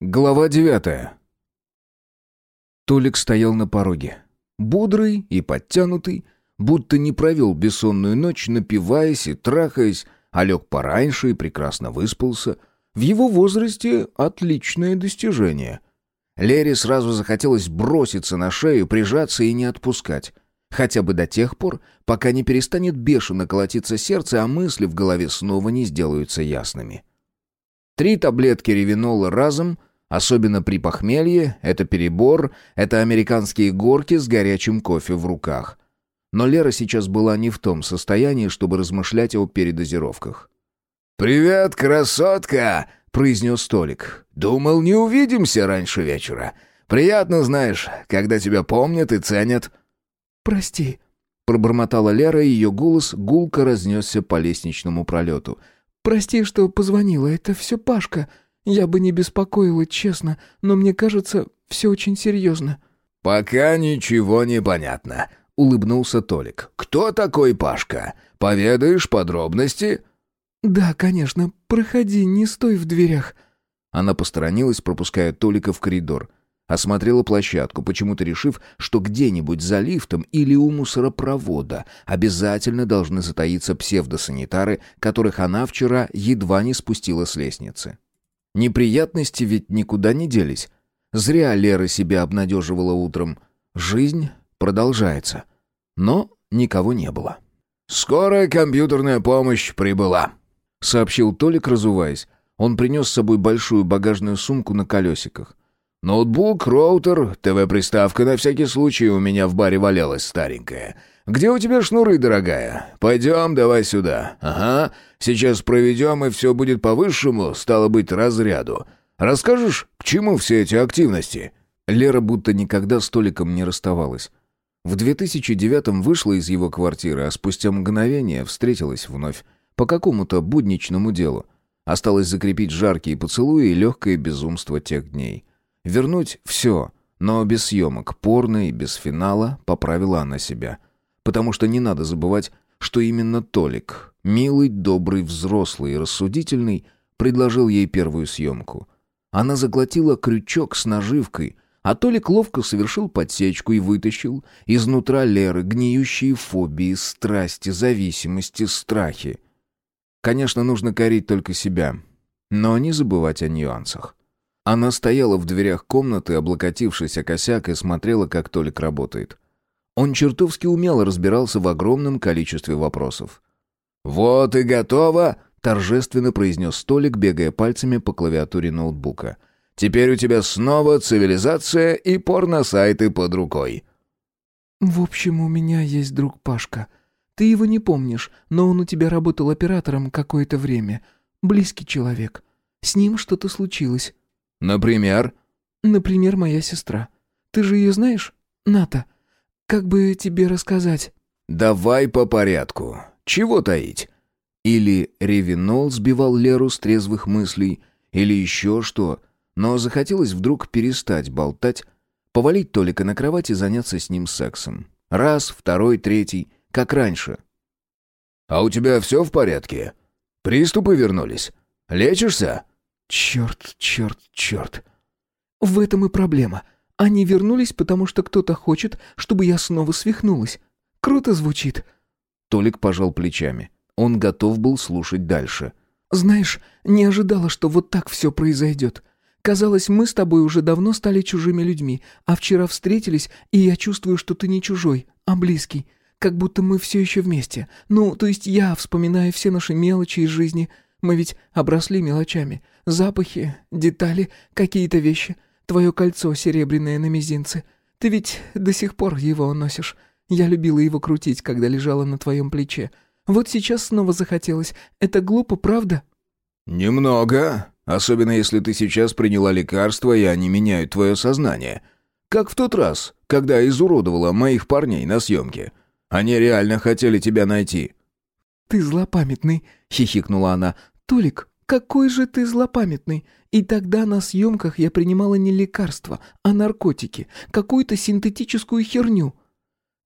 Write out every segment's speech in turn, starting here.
Глава девятая. Толик стоял на пороге. Бодрый и подтянутый, будто не провел бессонную ночь, напиваясь и трахаясь, а лег пораньше и прекрасно выспался. В его возрасте отличное достижение. Лере сразу захотелось броситься на шею, прижаться и не отпускать. Хотя бы до тех пор, пока не перестанет бешено колотиться сердце, а мысли в голове снова не сделаются ясными. Три таблетки ревинола разом — Особенно при похмелье, это перебор, это американские горки с горячим кофе в руках. Но Лера сейчас была не в том состоянии, чтобы размышлять о передозировках. «Привет, красотка!» — произнес Толик. «Думал, не увидимся раньше вечера. Приятно, знаешь, когда тебя помнят и ценят». «Прости», — пробормотала Лера, и ее голос гулко разнесся по лестничному пролету. «Прости, что позвонила, это все Пашка». Я бы не беспокоила, честно, но мне кажется, все очень серьезно». «Пока ничего не понятно», — улыбнулся Толик. «Кто такой Пашка? Поведаешь подробности?» «Да, конечно. Проходи, не стой в дверях». Она посторонилась, пропуская Толика в коридор. Осмотрела площадку, почему-то решив, что где-нибудь за лифтом или у мусоропровода обязательно должны затаиться псевдосанитары, которых она вчера едва не спустила с лестницы. Неприятности ведь никуда не делись. Зря Лера себя обнадеживала утром. Жизнь продолжается. Но никого не было. «Скорая компьютерная помощь прибыла», — сообщил Толик, разуваясь. Он принес с собой большую багажную сумку на колесиках. «Ноутбук, роутер, ТВ-приставка на всякий случай у меня в баре валялась старенькая. Где у тебя шнуры, дорогая? Пойдем, давай сюда. Ага, сейчас проведем, и все будет по-высшему, стало быть, разряду. Расскажешь, к чему все эти активности?» Лера будто никогда с Толиком не расставалась. В 2009-м вышла из его квартиры, а спустя мгновение встретилась вновь. По какому-то будничному делу. Осталось закрепить жаркие поцелуи и легкое безумство тех дней. Вернуть все, но без съемок, порно и без финала, поправила она себя. Потому что не надо забывать, что именно Толик, милый, добрый, взрослый и рассудительный, предложил ей первую съемку. Она заглотила крючок с наживкой, а Толик ловко совершил подсечку и вытащил изнутра Леры гниющие фобии, страсти, зависимости, страхи. Конечно, нужно корить только себя, но не забывать о нюансах. Она стояла в дверях комнаты, облокотившись о косяк, и смотрела, как Толик работает. Он чертовски умело разбирался в огромном количестве вопросов. «Вот и готово!» — торжественно произнес Толик, бегая пальцами по клавиатуре ноутбука. «Теперь у тебя снова цивилизация и порно-сайты под рукой». «В общем, у меня есть друг Пашка. Ты его не помнишь, но он у тебя работал оператором какое-то время. Близкий человек. С ним что-то случилось. «Например?» «Например, моя сестра. Ты же ее знаешь? Ната. Как бы тебе рассказать?» «Давай по порядку. Чего таить?» Или Ревинол сбивал Леру с трезвых мыслей, или еще что. Но захотелось вдруг перестать болтать, повалить Толика на кровать и заняться с ним сексом. Раз, второй, третий, как раньше. «А у тебя все в порядке? Приступы вернулись? Лечишься?» Черт, черт, черт. В этом и проблема. Они вернулись, потому что кто-то хочет, чтобы я снова свихнулась. Круто звучит. Толик пожал плечами. Он готов был слушать дальше. Знаешь, не ожидала, что вот так все произойдет. Казалось, мы с тобой уже давно стали чужими людьми, а вчера встретились, и я чувствую, что ты не чужой, а близкий. Как будто мы все еще вместе. Ну, то есть я вспоминаю все наши мелочи из жизни. Мы ведь обросли мелочами. Запахи, детали, какие-то вещи. Твое кольцо серебряное на мизинце. Ты ведь до сих пор его носишь. Я любила его крутить, когда лежала на твоем плече. Вот сейчас снова захотелось. Это глупо, правда?» «Немного. Особенно если ты сейчас приняла лекарства, и они меняют твое сознание. Как в тот раз, когда изуродовала моих парней на съемке. Они реально хотели тебя найти». «Ты злопамятный», — хихикнула она. «Толик, «Какой же ты злопамятный! И тогда на съемках я принимала не лекарства, а наркотики, какую-то синтетическую херню».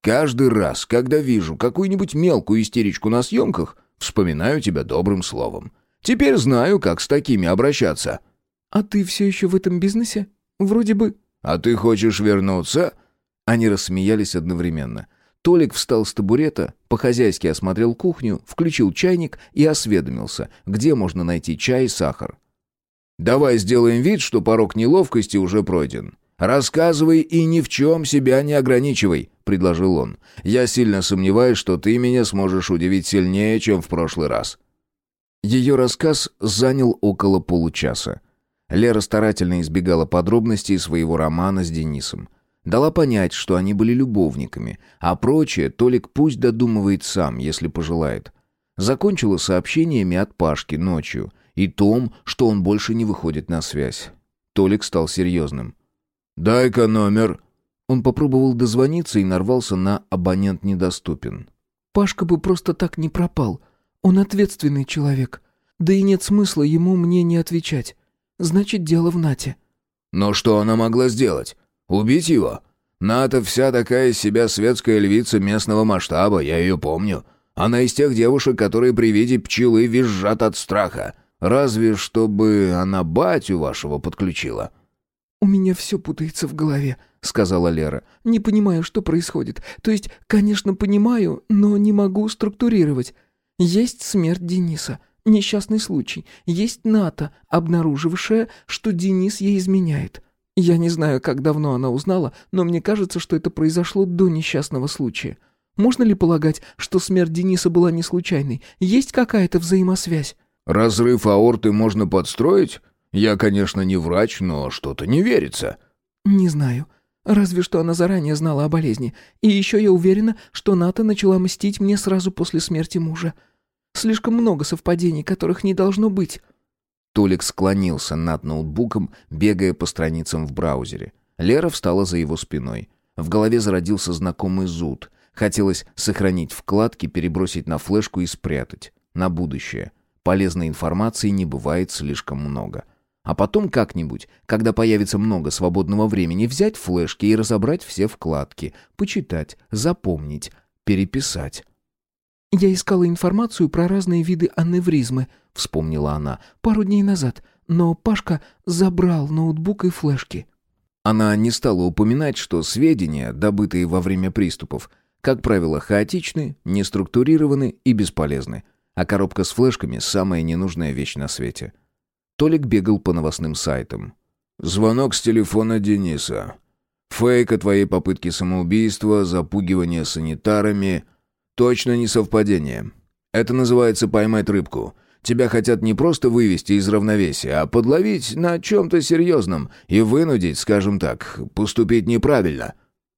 «Каждый раз, когда вижу какую-нибудь мелкую истеричку на съемках, вспоминаю тебя добрым словом. Теперь знаю, как с такими обращаться». «А ты все еще в этом бизнесе? Вроде бы...» «А ты хочешь вернуться?» Они рассмеялись одновременно. Толик встал с табурета, по-хозяйски осмотрел кухню, включил чайник и осведомился, где можно найти чай и сахар. «Давай сделаем вид, что порог неловкости уже пройден. Рассказывай и ни в чем себя не ограничивай», — предложил он. «Я сильно сомневаюсь, что ты меня сможешь удивить сильнее, чем в прошлый раз». Ее рассказ занял около получаса. Лера старательно избегала подробностей своего романа с Денисом. Дала понять, что они были любовниками, а прочее Толик пусть додумывает сам, если пожелает. Закончила сообщениями от Пашки ночью и том, что он больше не выходит на связь. Толик стал серьезным. «Дай-ка номер». Он попробовал дозвониться и нарвался на «абонент недоступен». «Пашка бы просто так не пропал. Он ответственный человек. Да и нет смысла ему мне не отвечать. Значит, дело в Нате». «Но что она могла сделать? Убить его? Ната вся такая из себя светская львица местного масштаба, я ее помню. Она из тех девушек, которые при виде пчелы визжат от страха. Разве чтобы она батю вашего подключила?» «У меня все путается в голове», — сказала Лера. «Не понимаю, что происходит. То есть, конечно, понимаю, но не могу структурировать. Есть смерть Дениса, несчастный случай. Есть Ната, обнаружившая, что Денис ей изменяет. Я не знаю, как давно она узнала, но мне кажется, что это произошло до несчастного случая. Можно ли полагать, что смерть Дениса была не случайной? Есть какая-то взаимосвязь? Разрыв аорты можно подстроить? Я, конечно, не врач, но что-то не верится. Не знаю. Разве что она заранее знала о болезни. И еще я уверена, что Ната начала мстить мне сразу после смерти мужа. Слишком много совпадений, которых не должно быть. Толик склонился над ноутбуком, бегая по страницам в браузере. Лера встала за его спиной. В голове зародился знакомый зуд. Хотелось сохранить вкладки, перебросить на флешку и спрятать. На будущее. Полезной информации не бывает слишком много. А потом как-нибудь, когда появится много свободного времени, взять флешки и разобрать все вкладки, почитать, запомнить, переписать. «Я искала информацию про разные виды аневризмы», — вспомнила она, — «пару дней назад, но Пашка забрал ноутбук и флешки». Она не стала упоминать, что сведения, добытые во время приступов, как правило, хаотичны, неструктурированы и бесполезны, а коробка с флешками — самая ненужная вещь на свете. Толик бегал по новостным сайтам. «Звонок с телефона Дениса. Фейк о твоей попытке самоубийства, запугивание санитарами...» Точно не совпадение. Это называется поймать рыбку. Тебя хотят не просто вывести из равновесия, а подловить на чем-то серьезном и вынудить, скажем так, поступить неправильно.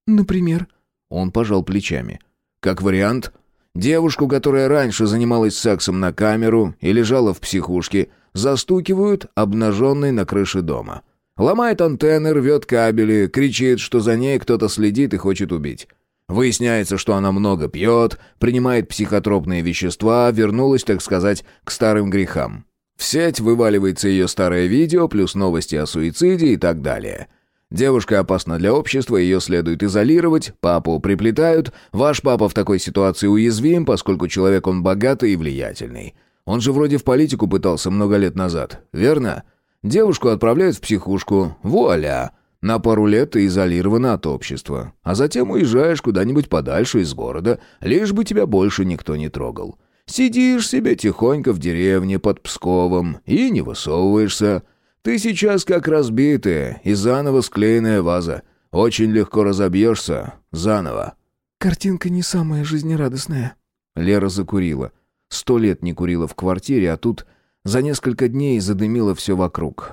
Например? Он пожал плечами. Как вариант, девушку, которая раньше занималась сексом на камеру и лежала в психушке, застукивают обнаженной на крыше дома. Ломает антенны, рвет кабели, кричит, что за ней кто-то следит и хочет убить. Выясняется, что она много пьет, принимает психотропные вещества, вернулась, так сказать, к старым грехам. В сеть вываливается ее старое видео, плюс новости о суициде и так далее. Девушка опасна для общества, ее следует изолировать, папу приплетают. Ваш папа в такой ситуации уязвим, поскольку человек он богатый и влиятельный. Он же вроде в политику пытался много лет назад, верно? Девушку отправляют в психушку. Вуаля! На пару лет ты изолирована от общества, а затем уезжаешь куда-нибудь подальше из города, лишь бы тебя больше никто не трогал. Сидишь себе тихонько в деревне под Псковом и не высовываешься. Ты сейчас как разбитая и заново склеенная ваза. Очень легко разобьешься заново». «Картинка не самая жизнерадостная». Лера закурила. Сто лет не курила в квартире, а тут за несколько дней задымило все вокруг.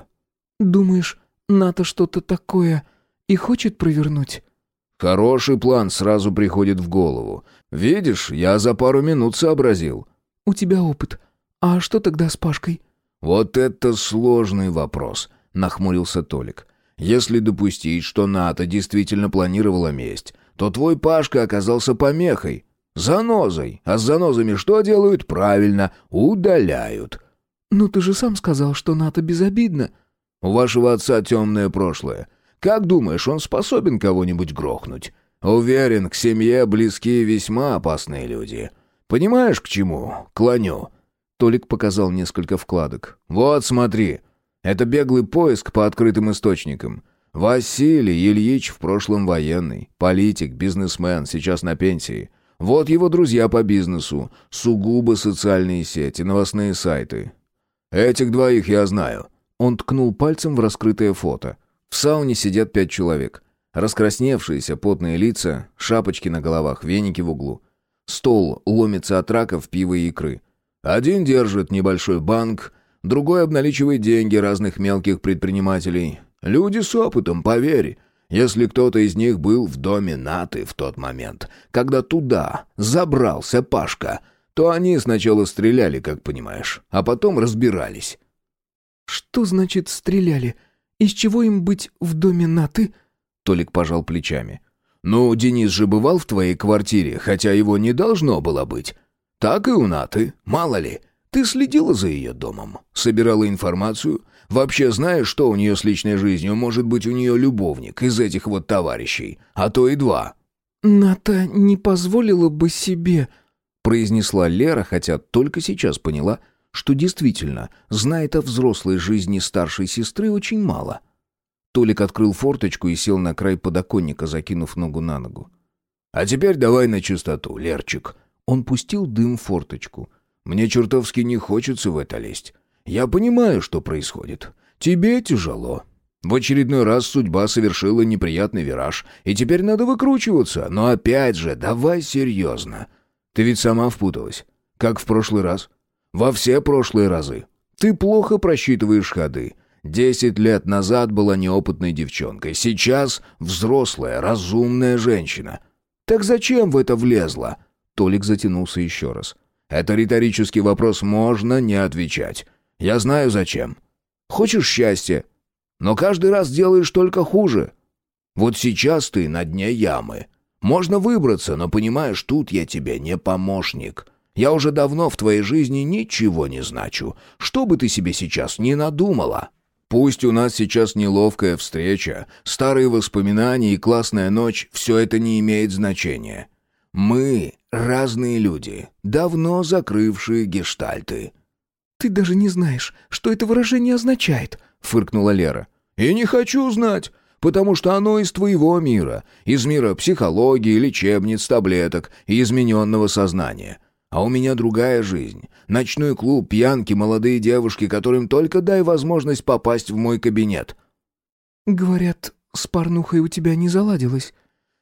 «Думаешь, Ната что-то такое и хочет провернуть. Хороший план сразу приходит в голову. Видишь, я за пару минут сообразил. У тебя опыт. А что тогда с Пашкой? Вот это сложный вопрос, нахмурился Толик. Если допустить, что Ната действительно планировала месть, то твой Пашка оказался помехой, занозой. А с занозами что делают? Правильно, удаляют. «Ну ты же сам сказал, что Ната безобидна», у вашего отца темное прошлое. Как думаешь, он способен кого-нибудь грохнуть? Уверен, к семье близкие весьма опасные люди. Понимаешь, к чему? Клоню». Толик показал несколько вкладок. «Вот, смотри. Это беглый поиск по открытым источникам. Василий Ильич в прошлом военный, политик, бизнесмен, сейчас на пенсии. Вот его друзья по бизнесу, сугубо социальные сети, новостные сайты. Этих двоих я знаю. Он ткнул пальцем в раскрытое фото. В сауне сидят пять человек. Раскрасневшиеся, потные лица, шапочки на головах, веники в углу. Стол ломится от раков, пива и икры. Один держит небольшой банк, другой обналичивает деньги разных мелких предпринимателей. Люди с опытом, поверь. Если кто-то из них был в доме Наты в тот момент, когда туда забрался Пашка, то они сначала стреляли, как понимаешь, а потом разбирались. «Что значит стреляли? Из чего им быть в доме Наты?» Толик пожал плечами. «Ну, Денис же бывал в твоей квартире, хотя его не должно было быть. Так и у Наты, мало ли. Ты следила за ее домом, собирала информацию. Вообще знаешь, что у нее с личной жизнью? Может быть, у нее любовник из этих вот товарищей, а то и два». «Ната не позволила бы себе...» произнесла Лера, хотя только сейчас поняла, что действительно знает о взрослой жизни старшей сестры очень мало. — Толик открыл форточку и сел на край подоконника, закинув ногу на ногу. «А теперь давай на чистоту, Лерчик». Он пустил дым в форточку. «Мне чертовски не хочется в это лезть. Я понимаю, что происходит. Тебе тяжело. В очередной раз судьба совершила неприятный вираж, и теперь надо выкручиваться. Но опять же, давай серьезно. Ты ведь сама впуталась, как в прошлый раз. Во все прошлые разы. Ты плохо просчитываешь ходы. Десять лет назад была неопытной девчонкой, сейчас взрослая, разумная женщина. Так зачем в это влезла? Толик затянулся еще раз. Это риторический вопрос, можно не отвечать. Я знаю зачем. Хочешь счастья? Но каждый раз делаешь только хуже. Вот сейчас ты на дне ямы. Можно выбраться, но понимаешь, тут я тебе не помощник. Я уже давно в твоей жизни ничего не значу. Что бы ты себе сейчас не надумала?» Пусть у нас сейчас неловкая встреча, старые воспоминания и классная ночь, все это не имеет значения. Мы разные люди, давно закрывшие гештальты». «Ты даже не знаешь, что это выражение означает», — фыркнула Лера. «И не хочу знать, потому что оно из твоего мира, из мира психологии, лечебниц, таблеток и измененного сознания. А у меня другая жизнь. Ночной клуб, пьянки, молодые девушки, которым только дай возможность попасть в мой кабинет». «Говорят, с порнухой у тебя не заладилось».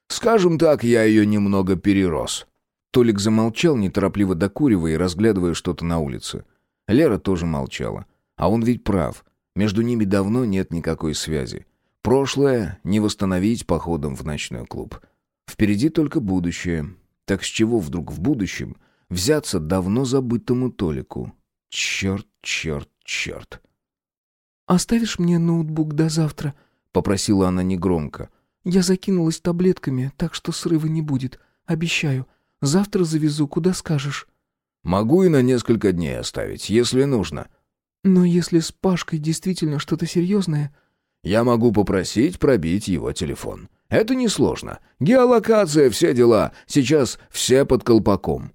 «Скажем так, я ее немного перерос». Толик замолчал, неторопливо докуривая и разглядывая что-то на улице. Лера тоже молчала. А он ведь прав. Между ними давно нет никакой связи. Прошлое не восстановить походом в ночной клуб. Впереди только будущее. Так с чего вдруг в будущем взяться давно забытому Толику. Черт, черт, черт. «Оставишь мне ноутбук до завтра?» — попросила она негромко. «Я закинулась таблетками, так что срыва не будет. Обещаю. Завтра завезу, куда скажешь». «Могу и на несколько дней оставить, если нужно». «Но если с Пашкой действительно что-то серьезное...» «Я могу попросить пробить его телефон. Это несложно. Геолокация, все дела. Сейчас все под колпаком.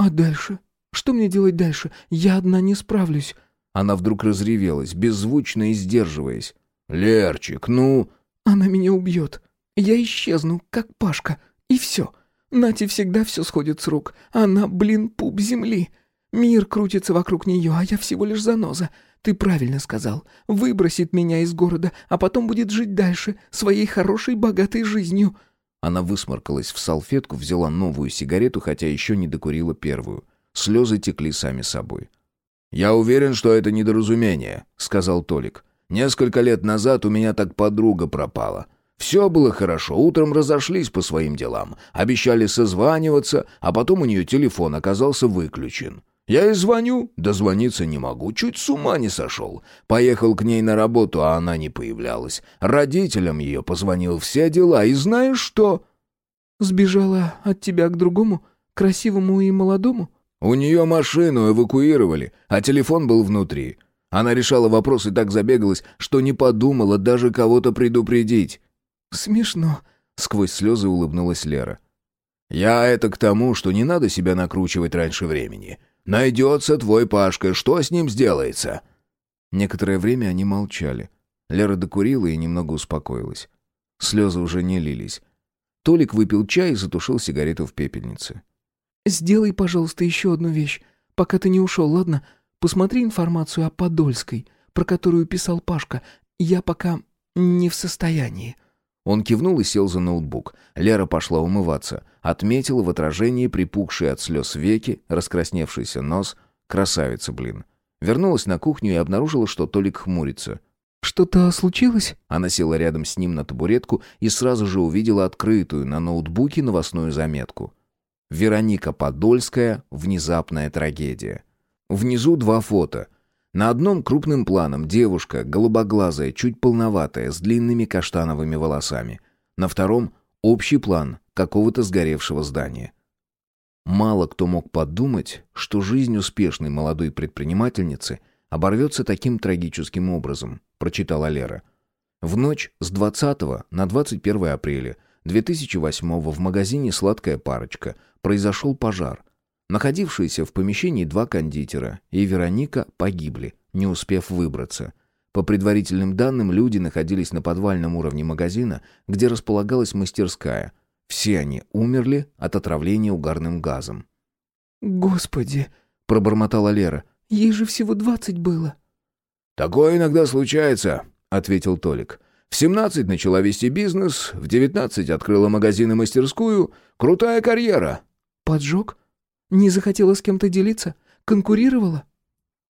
«А дальше? Что мне делать дальше? Я одна не справлюсь». Она вдруг разревелась, беззвучно и сдерживаясь. «Лерчик, ну...» «Она меня убьет. Я исчезну, как Пашка. И все. Нате всегда все сходит с рук. Она, блин, пуп земли. Мир крутится вокруг нее, а я всего лишь заноза. Ты правильно сказал. Выбросит меня из города, а потом будет жить дальше, своей хорошей, богатой жизнью». Она высморкалась в салфетку, взяла новую сигарету, хотя еще не докурила первую. Слезы текли сами собой. «Я уверен, что это недоразумение», — сказал Толик. «Несколько лет назад у меня так подруга пропала. Все было хорошо, утром разошлись по своим делам, обещали созваниваться, а потом у нее телефон оказался выключен. Я ей звоню, дозвониться не могу, чуть с ума не сошел. Поехал к ней на работу, а она не появлялась. Родителям ее позвонил, все дела, и знаешь что?» «Сбежала от тебя к другому, красивому и молодому?» «У нее машину эвакуировали, а телефон был внутри. Она решала вопрос и так забегалась, что не подумала даже кого-то предупредить». «Смешно», — сквозь слезы улыбнулась Лера. «Я это к тому, что не надо себя накручивать раньше времени. Найдется твой Пашка, что с ним сделается?» Некоторое время они молчали. Лера докурила и немного успокоилась. Слезы уже не лились. Толик выпил чай и затушил сигарету в пепельнице. «Сделай, пожалуйста, еще одну вещь. Пока ты не ушел, ладно? Посмотри информацию о Подольской, про которую писал Пашка. Я пока не в состоянии». Он кивнул и сел за ноутбук. Лера пошла умываться. Отметила в отражении припухшие от слез веки, раскрасневшийся нос. Красавица, блин. Вернулась на кухню и обнаружила, что Толик хмурится. «Что-то случилось?» Она села рядом с ним на табуретку и сразу же увидела открытую на ноутбуке новостную заметку. «Вероника Подольская. Внезапная трагедия». Внизу два фото. На одном крупным планом девушка, голубоглазая, чуть полноватая, с длинными каштановыми волосами. На втором — общий план какого-то сгоревшего здания. Мало кто мог подумать, что жизнь успешной молодой предпринимательницы оборвется таким трагическим образом, прочитала Лера. В ночь с 20 на 21 апреля 2008 в магазине «Сладкая парочка» произошел пожар. Находившиеся в помещении два кондитера и Вероника погибли, не успев выбраться. По предварительным данным, люди находились на подвальном уровне магазина, где располагалась мастерская. Все они умерли от отравления угарным газом. «Господи!» — пробормотала Лера. Ей же всего двадцать было». «Такое иногда случается», — ответил Толик. «В семнадцать начала вести бизнес, в девятнадцать открыла магазин и мастерскую. Крутая карьера». «Поджог? Не захотела с кем-то делиться? Конкурировала?»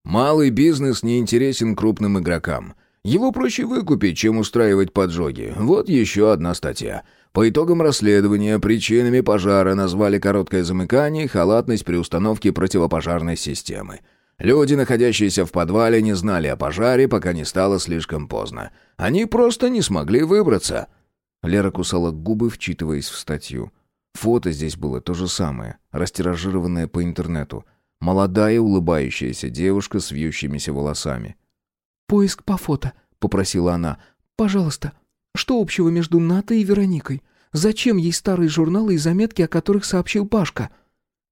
«Малый бизнес не интересен крупным игрокам. Его проще выкупить, чем устраивать поджоги. Вот еще одна статья. По итогам расследования причинами пожара назвали короткое замыкание и халатность при установке противопожарной системы. Люди, находящиеся в подвале, не знали о пожаре, пока не стало слишком поздно. Они просто не смогли выбраться. Лера кусала губы, вчитываясь в статью. Фото здесь было то же самое, растиражированное по интернету. Молодая улыбающаяся девушка с вьющимися волосами. «Поиск по фото», — попросила она. «Пожалуйста, что общего между Натой и Вероникой? Зачем ей старые журналы и заметки, о которых сообщил Пашка?»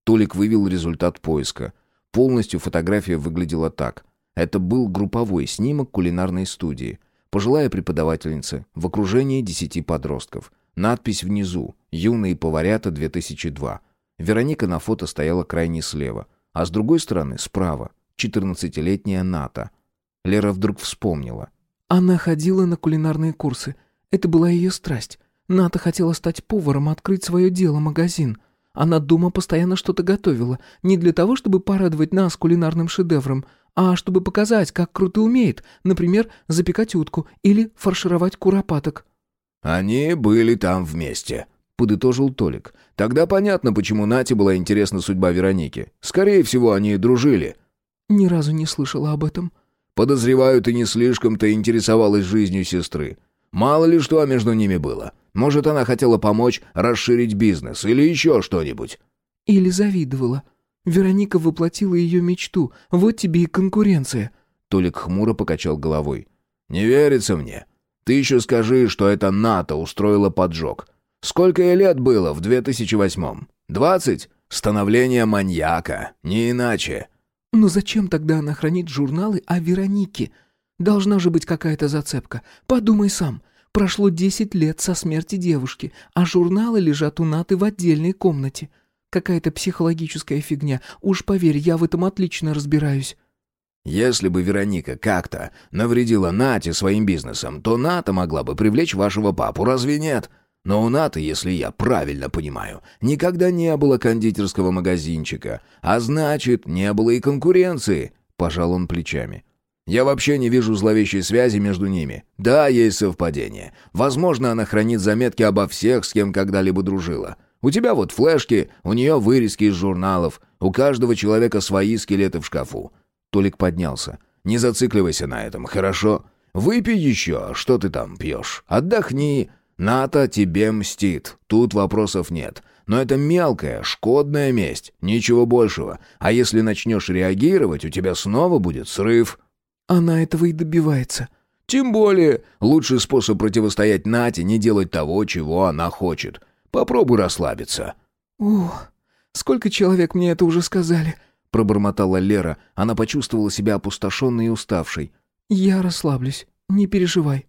Толик вывел результат поиска. Полностью фотография выглядела так. Это был групповой снимок кулинарной студии. Пожилая преподавательница в окружении десяти подростков. Надпись внизу «Юные поварята 2002». Вероника на фото стояла крайне слева, а с другой стороны, справа, 14-летняя Ната. Лера вдруг вспомнила. Она ходила на кулинарные курсы. Это была ее страсть. Ната хотела стать поваром, открыть свое дело, магазин. Она дома постоянно что-то готовила, не для того, чтобы порадовать нас кулинарным шедевром, а чтобы показать, как круто умеет, например, запекать утку или фаршировать куропаток. «Они были там вместе», — подытожил Толик. «Тогда понятно, почему Нате была интересна судьба Вероники. Скорее всего, они дружили». «Ни разу не слышала об этом». «Подозреваю, ты не слишком-то интересовалась жизнью сестры. Мало ли что между ними было. Может, она хотела помочь расширить бизнес или еще что-нибудь?» «Или завидовала. Вероника воплотила ее мечту. Вот тебе и конкуренция». Толик хмуро покачал головой. «Не верится мне. Ты еще скажи, что это НАТО устроила поджог. Сколько ей лет было в 2008-м? Двадцать? Становление маньяка. Не иначе». «Но зачем тогда она хранит журналы о Веронике? Должна же быть какая-то зацепка. Подумай сам. Прошло десять лет со смерти девушки, а журналы лежат у Наты в отдельной комнате. Какая-то психологическая фигня. Уж поверь, я в этом отлично разбираюсь». «Если бы Вероника как-то навредила Нате своим бизнесом, то Ната могла бы привлечь вашего папу, разве нет? Но у Наты, если я правильно понимаю, никогда не было кондитерского магазинчика, а значит, не было и конкуренции», — пожал он плечами. Я вообще не вижу зловещей связи между ними. Да, есть совпадение. Возможно, она хранит заметки обо всех, с кем когда-либо дружила. У тебя вот флешки, у нее вырезки из журналов. У каждого человека свои скелеты в шкафу. Толик поднялся. Не зацикливайся на этом, хорошо? Выпей еще, что ты там пьешь. Отдохни. Ната тебе мстит. Тут вопросов нет. Но это мелкая, шкодная месть. Ничего большего. А если начнешь реагировать, у тебя снова будет срыв. Она этого и добивается. Тем более, лучший способ противостоять Нате не делать того, чего она хочет. Попробуй расслабиться. Ух, сколько человек мне это уже сказали, пробормотала Лера. Она почувствовала себя опустошенной и уставшей. Я расслаблюсь, не переживай».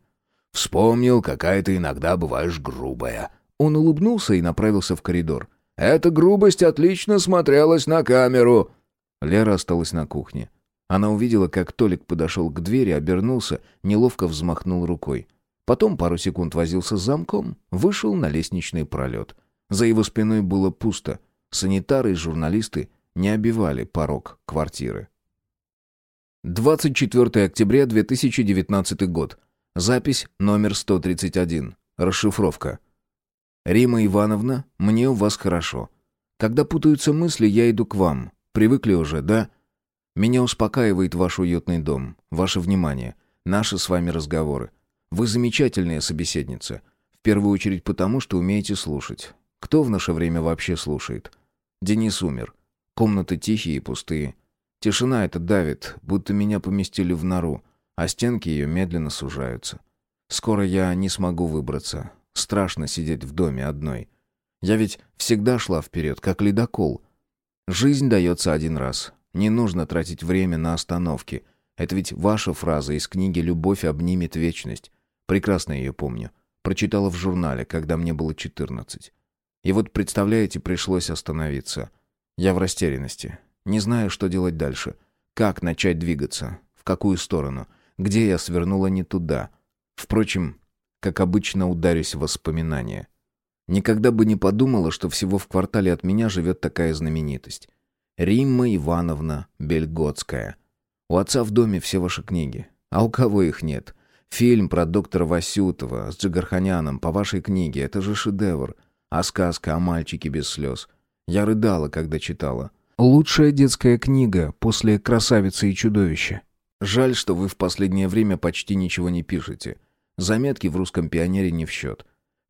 «Вспомнил, какая ты иногда бываешь грубая». Он улыбнулся и направился в коридор. «Эта грубость отлично смотрелась на камеру». Лера осталась на кухне. Она увидела, как Толик подошел к двери, обернулся, неловко взмахнул рукой. Потом пару секунд возился с замком, вышел на лестничный пролет. За его спиной было пусто. Санитары и журналисты не обивали порог квартиры. 24 октября 2019 год. Запись номер 131. Расшифровка. «Рима Ивановна, мне у вас хорошо. Когда путаются мысли, я иду к вам. Привыкли уже, да? Меня успокаивает ваш уютный дом, ваше внимание, наши с вами разговоры. Вы замечательная собеседница. В первую очередь потому, что умеете слушать. Кто в наше время вообще слушает? Денис умер. Комнаты тихие и пустые. Тишина эта давит, будто меня поместили в нору, а стенки ее медленно сужаются. Скоро я не смогу выбраться. Страшно сидеть в доме одной. Я ведь всегда шла вперед, как ледокол. Жизнь дается один раз. Не нужно тратить время на остановки. Это ведь ваша фраза из книги «Любовь обнимет вечность». Прекрасно ее помню. Прочитала в журнале, когда мне было 14. И вот, представляете, пришлось остановиться. Я в растерянности. Не знаю, что делать дальше. Как начать двигаться? В какую сторону? Где я свернула не туда? Впрочем, как обычно, ударюсь в воспоминания. Никогда бы не подумала, что всего в квартале от меня живет такая знаменитость. Римма Ивановна Бельготская. У отца в доме все ваши книги. А у кого их нет? Фильм про доктора Васютова с Джигарханяном по вашей книге. Это же шедевр. А сказка о мальчике без слез. Я рыдала, когда читала. Лучшая детская книга после «Красавицы и чудовища». Жаль, что вы в последнее время почти ничего не пишете. Заметки в «Русском пионере» не в счет.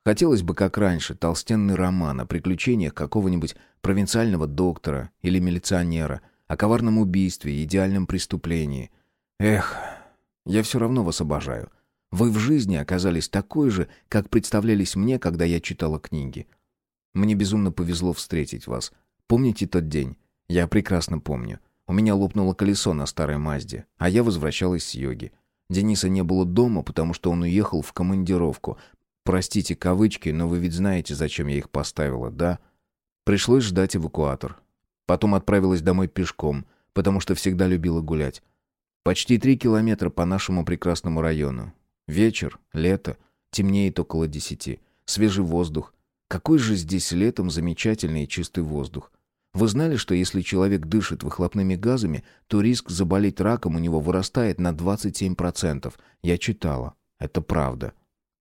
Хотелось бы, как раньше, толстенный роман о приключениях какого-нибудь провинциального доктора или милиционера, о коварном убийстве идеальном преступлении. Эх, я все равно вас обожаю. Вы в жизни оказались такой же, как представлялись мне, когда я читала книги. Мне безумно повезло встретить вас. Помните тот день? Я прекрасно помню. У меня лопнуло колесо на старой Мазде, а я возвращалась с йоги. Дениса не было дома, потому что он уехал в командировку, Простите кавычки, но вы ведь знаете, зачем я их поставила, да? Пришлось ждать эвакуатор. Потом отправилась домой пешком, потому что всегда любила гулять. Почти три километра по нашему прекрасному району. Вечер, лето, темнеет около десяти. Свежий воздух. Какой же здесь летом замечательный и чистый воздух. Вы знали, что если человек дышит выхлопными газами, то риск заболеть раком у него вырастает на 27%? Я читала. Это правда.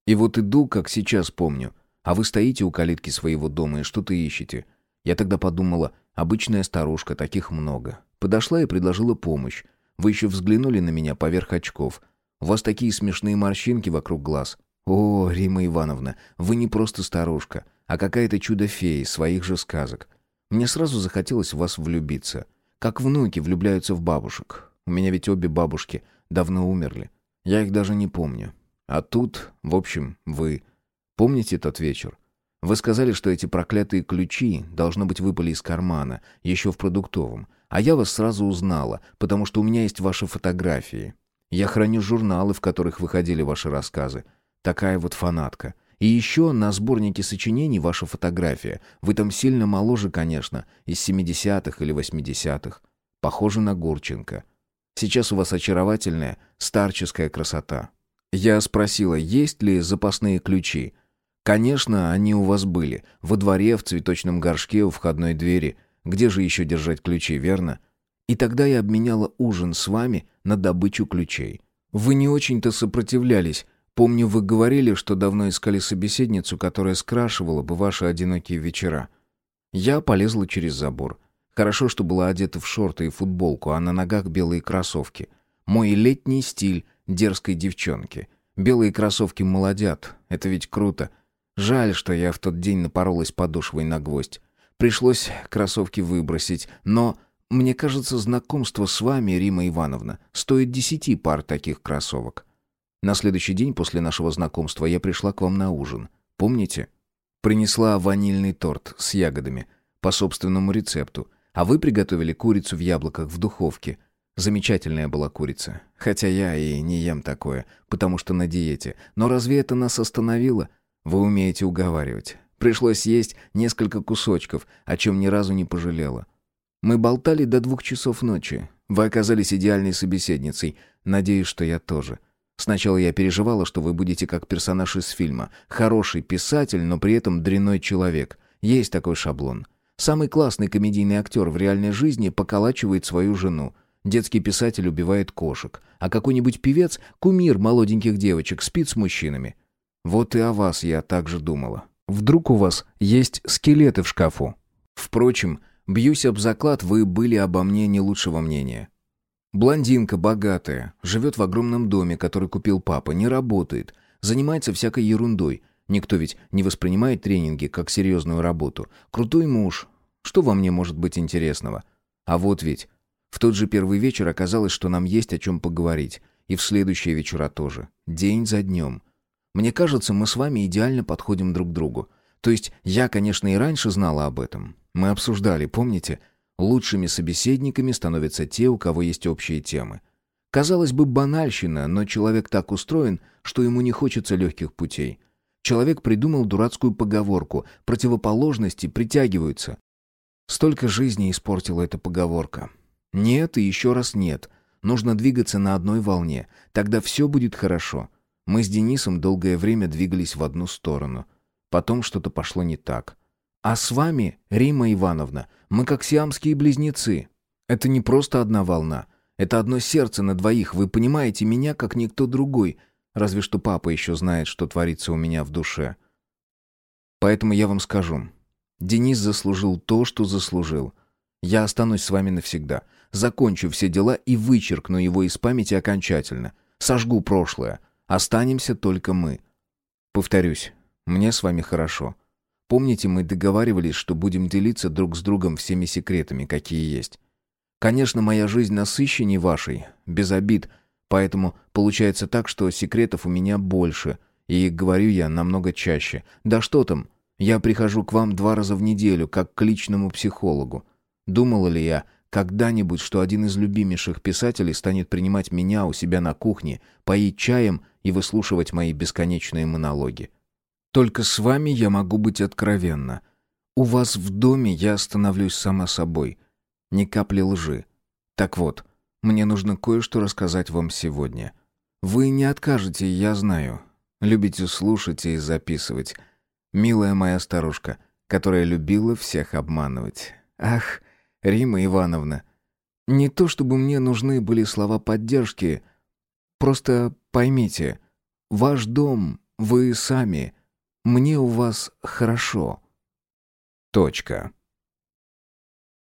И вот иду, как сейчас помню. А вы стоите у калитки своего дома и что-то ищете. Я тогда подумала, обычная старушка, таких много. Подошла и предложила помощь. Вы еще взглянули на меня поверх очков. У вас такие смешные морщинки вокруг глаз. О, Рима Ивановна, вы не просто старушка, а какая-то чудо-фея из своих же сказок. Мне сразу захотелось в вас влюбиться. Как внуки влюбляются в бабушек. У меня ведь обе бабушки давно умерли. Я их даже не помню. А тут, в общем, вы... Помните тот вечер? Вы сказали, что эти проклятые ключи, должно быть, выпали из кармана, еще в продуктовом. А я вас сразу узнала, потому что у меня есть ваши фотографии. Я храню журналы, в которых выходили ваши рассказы. Такая вот фанатка. И еще на сборнике сочинений ваша фотография. Вы там сильно моложе, конечно, из 70-х или 80-х. Похоже на Гурченко. Сейчас у вас очаровательная старческая красота. Я спросила, есть ли запасные ключи. Конечно, они у вас были. Во дворе, в цветочном горшке, у входной двери. Где же еще держать ключи, верно? И тогда я обменяла ужин с вами на добычу ключей. Вы не очень-то сопротивлялись. Помню, вы говорили, что давно искали собеседницу, которая скрашивала бы ваши одинокие вечера. Я полезла через забор. Хорошо, что была одета в шорты и футболку, а на ногах белые кроссовки. Мой летний стиль дерзкой девчонки. Белые кроссовки молодят, это ведь круто. Жаль, что я в тот день напоролась подошвой на гвоздь. Пришлось кроссовки выбросить, но мне кажется, знакомство с вами, Рима Ивановна, стоит десяти пар таких кроссовок. На следующий день после нашего знакомства я пришла к вам на ужин. Помните? Принесла ванильный торт с ягодами по собственному рецепту, а вы приготовили курицу в яблоках в духовке. Замечательная была курица. Хотя я и не ем такое, потому что на диете. Но разве это нас остановило? Вы умеете уговаривать. Пришлось есть несколько кусочков, о чем ни разу не пожалела. Мы болтали до двух часов ночи. Вы оказались идеальной собеседницей. Надеюсь, что я тоже. Сначала я переживала, что вы будете как персонаж из фильма. Хороший писатель, но при этом дрянной человек. Есть такой шаблон. Самый классный комедийный актер в реальной жизни поколачивает свою жену. Детский писатель убивает кошек. А какой-нибудь певец, кумир молоденьких девочек, спит с мужчинами. Вот и о вас я также думала. Вдруг у вас есть скелеты в шкафу? Впрочем, бьюсь об заклад, вы были обо мне не лучшего мнения. Блондинка богатая, живет в огромном доме, который купил папа, не работает, занимается всякой ерундой. Никто ведь не воспринимает тренинги как серьезную работу. Крутой муж. Что во мне может быть интересного? А вот ведь. В тот же первый вечер оказалось, что нам есть о чем поговорить. И в следующие вечера тоже. День за днем. Мне кажется, мы с вами идеально подходим друг к другу. То есть я, конечно, и раньше знала об этом. Мы обсуждали, помните? Лучшими собеседниками становятся те, у кого есть общие темы. Казалось бы, банальщина, но человек так устроен, что ему не хочется легких путей. Человек придумал дурацкую поговорку «противоположности притягиваются». Столько жизни испортила эта поговорка. Нет и еще раз нет. Нужно двигаться на одной волне. Тогда все будет хорошо. Мы с Денисом долгое время двигались в одну сторону. Потом что-то пошло не так. А с вами, Рима Ивановна, мы как сиамские близнецы. Это не просто одна волна. Это одно сердце на двоих. Вы понимаете меня, как никто другой. Разве что папа еще знает, что творится у меня в душе. Поэтому я вам скажу. Денис заслужил то, что заслужил. Я останусь с вами навсегда. Закончу все дела и вычеркну его из памяти окончательно. Сожгу прошлое. Останемся только мы. Повторюсь, мне с вами хорошо. Помните, мы договаривались, что будем делиться друг с другом всеми секретами, какие есть. Конечно, моя жизнь насыщенней вашей, без обид, поэтому получается так, что секретов у меня больше, и говорю я намного чаще. Да что там, я прихожу к вам два раза в неделю, как к личному психологу. Думала ли я, когда-нибудь, что один из любимейших писателей станет принимать меня у себя на кухне, поить чаем и выслушивать мои бесконечные монологи. Только с вами я могу быть откровенна. У вас в доме я становлюсь сама собой. Ни капли лжи. Так вот, мне нужно кое-что рассказать вам сегодня. Вы не откажете, я знаю. Любите слушать и записывать. Милая моя старушка, которая любила всех обманывать. Ах, Рима Ивановна, не то чтобы мне нужны были слова поддержки, просто поймите, ваш дом, вы сами, мне у вас хорошо. Точка.